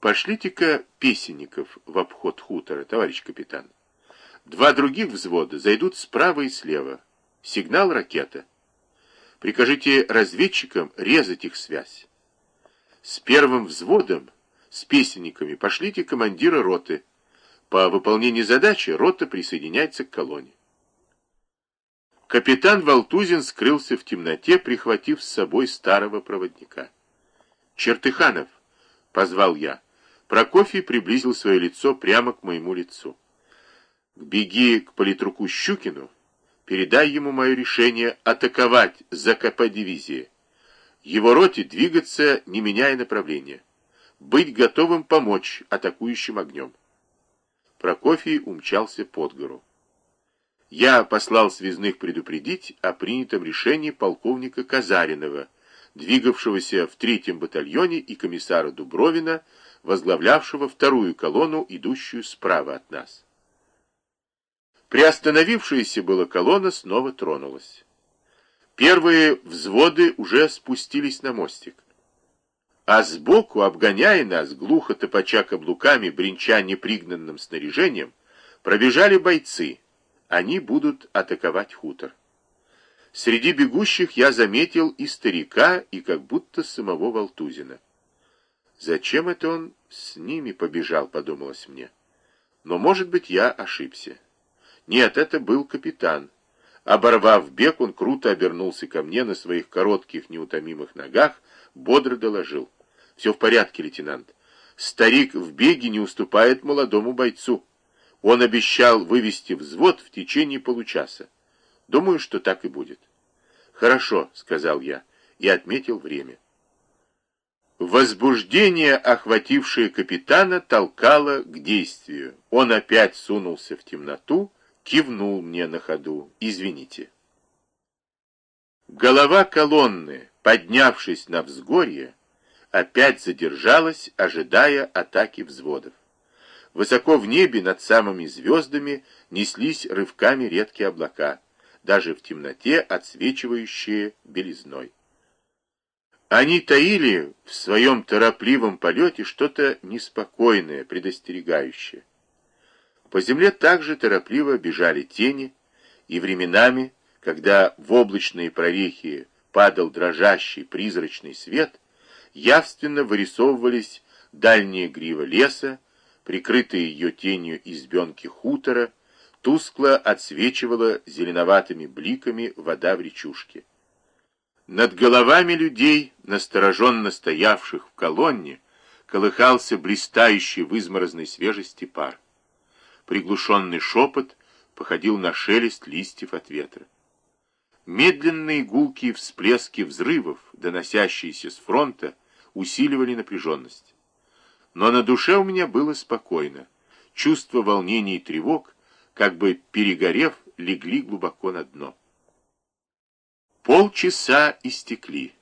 Пошлите-ка песенников в обход хутора, товарищ капитан. Два других взвода зайдут справа и слева. Сигнал ракета. Прикажите разведчикам резать их связь. С первым взводом, с песенниками, пошлите командира роты. По выполнении задачи рота присоединяется к колонне. Капитан Валтузин скрылся в темноте, прихватив с собой старого проводника. «Чертыханов!» — позвал я. Прокофий приблизил свое лицо прямо к моему лицу. «Беги к политруку Щукину, передай ему мое решение атаковать ЗКП дивизии. Его роте двигаться, не меняя направления. Быть готовым помочь атакующим огнем». Прокофий умчался под гору. Я послал связных предупредить о принятом решении полковника Казаринова, двигавшегося в третьем батальоне, и комиссара Дубровина, возглавлявшего вторую колонну, идущую справа от нас. Приостановившаяся была колонна снова тронулась. Первые взводы уже спустились на мостик. А сбоку, обгоняя нас, глухо топача каблуками, бренча непригнанным снаряжением, пробежали бойцы. Они будут атаковать хутор. Среди бегущих я заметил и старика, и как будто самого Валтузина. Зачем это он с ними побежал, подумалось мне. Но, может быть, я ошибся. Нет, это был капитан. Оборвав бег, он круто обернулся ко мне на своих коротких неутомимых ногах, бодро доложил. Все в порядке, лейтенант. Старик в беге не уступает молодому бойцу. Он обещал вывести взвод в течение получаса. Думаю, что так и будет. Хорошо, сказал я и отметил время. Возбуждение, охватившее капитана, толкало к действию. Он опять сунулся в темноту, кивнул мне на ходу. «Извините». Голова колонны, поднявшись на взгорье, опять задержалась, ожидая атаки взводов. Высоко в небе над самыми звездами неслись рывками редкие облака, даже в темноте отсвечивающие белизной. Они таили в своем торопливом полете что-то неспокойное, предостерегающее. По земле также торопливо бежали тени, и временами, когда в облачные прорехи падал дрожащий призрачный свет, явственно вырисовывались дальние гривы леса, прикрытые ее тенью избенки хутора, тускло отсвечивала зеленоватыми бликами вода в речушке. Над головами людей, настороженно стоявших в колонне, колыхался блистающий в изморозной свежести пар. Приглушенный шепот походил на шелест листьев от ветра. Медленные гулкие всплески взрывов, доносящиеся с фронта, усиливали напряженность. Но на душе у меня было спокойно. Чувство волнения и тревог, как бы перегорев, легли глубоко на дно. Полчаса истекли.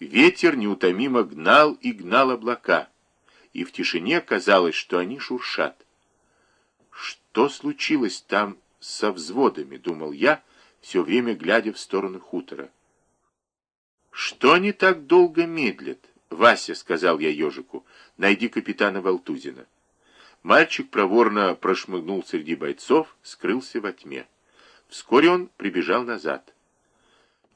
Ветер неутомимо гнал и гнал облака, и в тишине казалось, что они шуршат. Что случилось там со взводами, думал я, все время глядя в сторону хутора. Что они так долго медлят? Вася, сказал я ежику, найди капитана Валтузина. Мальчик проворно прошмыгнул среди бойцов, скрылся во тьме. Вскоре он прибежал назад.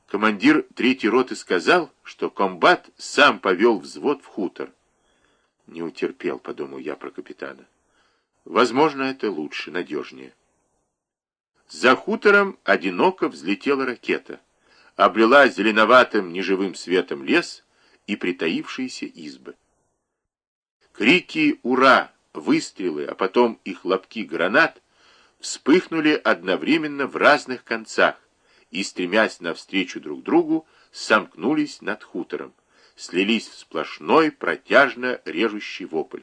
Командир третьей роты сказал, что комбат сам повел взвод в хутор. Не утерпел, подумал я про капитана. Возможно, это лучше, надежнее. За хутором одиноко взлетела ракета, облила зеленоватым неживым светом лес и притаившиеся избы. Крики «Ура!», выстрелы, а потом и хлопки гранат вспыхнули одновременно в разных концах, и, стремясь навстречу друг другу, сомкнулись над хутором, слились в сплошной, протяжно режущий вопль.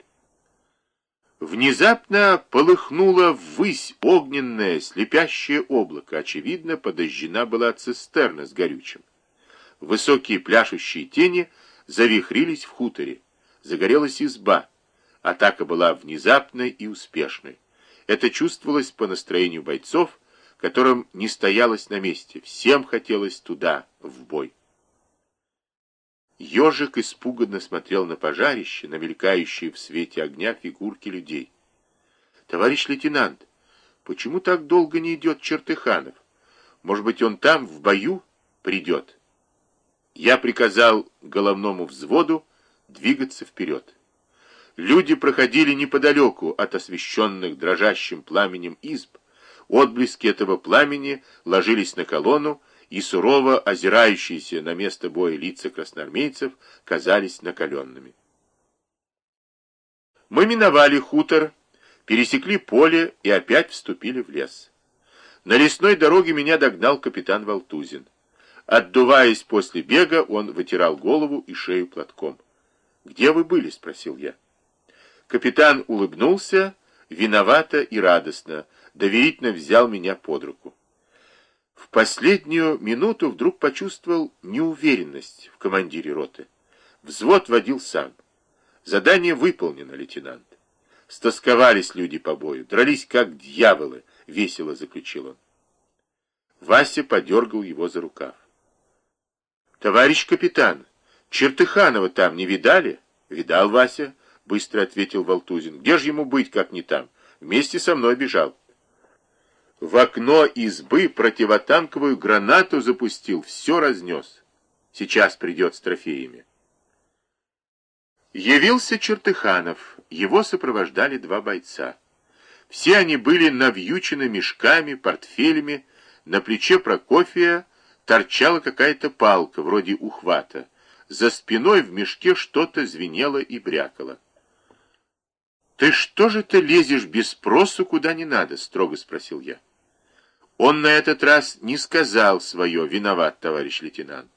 Внезапно полыхнуло ввысь огненное, слепящее облако. Очевидно, подожжена была цистерна с горючим. Высокие пляшущие тени завихрились в хуторе. Загорелась изба. Атака была внезапной и успешной. Это чувствовалось по настроению бойцов, которым не стоялось на месте. Всем хотелось туда, в бой. Ежик испуганно смотрел на пожарище, на мелькающие в свете огня фигурки людей. «Товарищ лейтенант, почему так долго не идет Чертыханов? Может быть, он там, в бою, придет?» Я приказал головному взводу двигаться вперед. Люди проходили неподалеку от освещенных дрожащим пламенем изб. Отблески этого пламени ложились на колонну, и сурово озирающиеся на место боя лица красноармейцев казались накаленными. Мы миновали хутор, пересекли поле и опять вступили в лес. На лесной дороге меня догнал капитан Валтузин. Отдуваясь после бега, он вытирал голову и шею платком. «Где вы были?» — спросил я. Капитан улыбнулся, виновато и радостно, доверительно взял меня под руку. В последнюю минуту вдруг почувствовал неуверенность в командире роты. Взвод водил сам. Задание выполнено, лейтенант. Стосковались люди по бою, дрались как дьяволы, весело заключил он. Вася подергал его за рукав. «Товарищ капитан, Чертыханова там не видали?» «Видал, Вася», — быстро ответил Валтузин. «Где же ему быть, как не там? Вместе со мной бежал». В окно избы противотанковую гранату запустил, все разнес. Сейчас придет с трофеями. Явился Чертыханов, его сопровождали два бойца. Все они были навьючены мешками, портфелями, на плече Прокофия торчала какая-то палка, вроде ухвата. За спиной в мешке что-то звенело и брякало. «Ты что же ты лезешь без спросу, куда не надо?» — строго спросил я. Он на этот раз не сказал свое «виноват, товарищ лейтенант».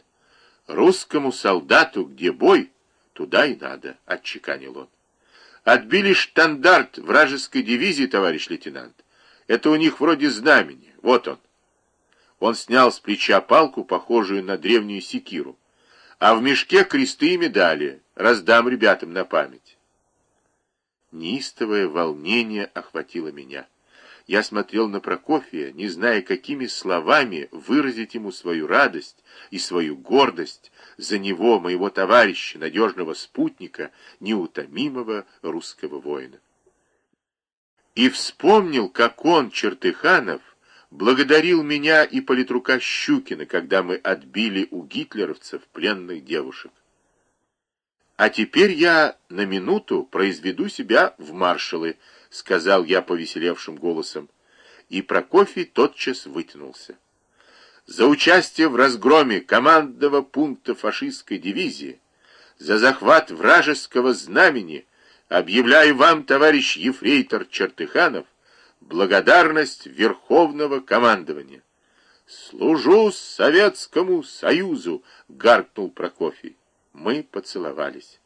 «Русскому солдату, где бой, туда и надо», — отчеканил он. «Отбили штандарт вражеской дивизии, товарищ лейтенант. Это у них вроде знамени. Вот он». Он снял с плеча палку, похожую на древнюю секиру. А в мешке кресты и медали. Раздам ребятам на память. Неистовое волнение охватило меня. Я смотрел на Прокофия, не зная, какими словами выразить ему свою радость и свою гордость за него, моего товарища, надежного спутника, неутомимого русского воина. И вспомнил, как он, Чертыханов, благодарил меня и политрука Щукина, когда мы отбили у гитлеровцев пленных девушек. А теперь я на минуту произведу себя в маршалы, сказал я повеселевшим голосом, и Прокофий тотчас вытянулся. За участие в разгроме командного пункта фашистской дивизии, за захват вражеского знамени объявляю вам, товарищ ефрейтор Чертыханов, благодарность Верховного командования. «Служу Советскому Союзу!» — гаркнул Прокофий. Мы поцеловались.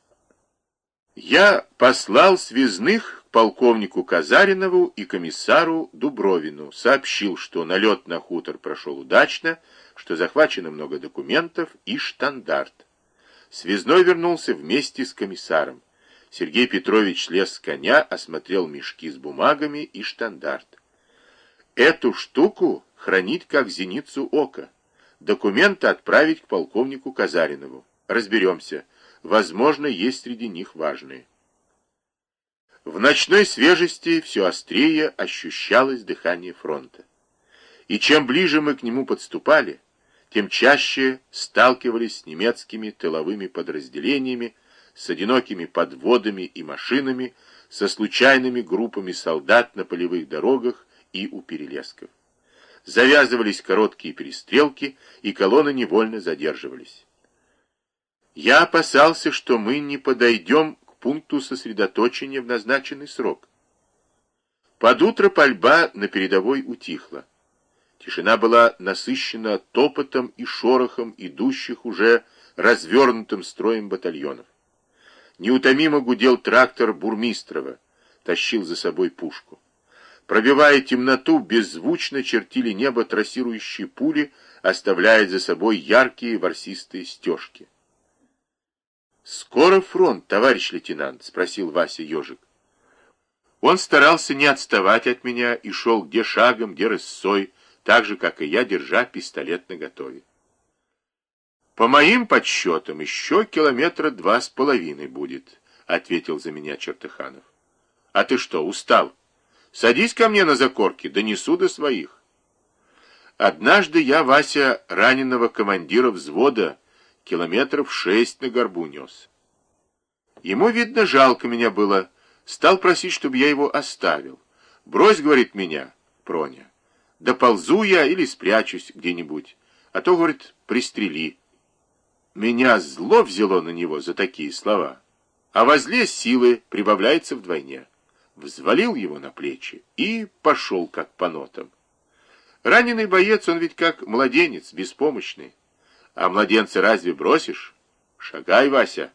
Я послал связных к полковнику Казаринову и комиссару Дубровину, сообщил, что налет на хутор прошел удачно, что захвачено много документов и штандарт. Связной вернулся вместе с комиссаром. Сергей Петрович слез с коня, осмотрел мешки с бумагами и штандарт. Эту штуку хранить как зеницу ока. Документы отправить к полковнику Казаринову. Разберемся. Возможно, есть среди них важные. В ночной свежести все острее ощущалось дыхание фронта. И чем ближе мы к нему подступали, тем чаще сталкивались с немецкими тыловыми подразделениями, с одинокими подводами и машинами, со случайными группами солдат на полевых дорогах и у перелесков. Завязывались короткие перестрелки, и колонны невольно задерживались. Я опасался, что мы не подойдем к пункту сосредоточения в назначенный срок. Под утро пальба на передовой утихла. Тишина была насыщена топотом и шорохом идущих уже развернутым строем батальонов. Неутомимо гудел трактор Бурмистрова, тащил за собой пушку. Пробивая темноту, беззвучно чертили небо трассирующие пули, оставляя за собой яркие ворсистые стежки. «Скоро фронт, товарищ лейтенант?» — спросил Вася Ежик. Он старался не отставать от меня и шел где шагом, где рысцой, так же, как и я, держа пистолет наготове. По моим подсчетам, еще километра два с половиной будет, ответил за меня Чертыханов. А ты что, устал? Садись ко мне на закорки, донесу до своих. Однажды я, Вася, раненого командира взвода, километров шесть на горбу нес. Ему, видно, жалко меня было. Стал просить, чтобы я его оставил. Брось, говорит, меня, Проня. Да ползу я или спрячусь где-нибудь. А то, говорит, пристрели. Меня зло взяло на него за такие слова. А возле силы прибавляется вдвойне. Взвалил его на плечи и пошел как по нотам. Раненый боец, он ведь как младенец, беспомощный. А младенца разве бросишь? Шагай, Вася.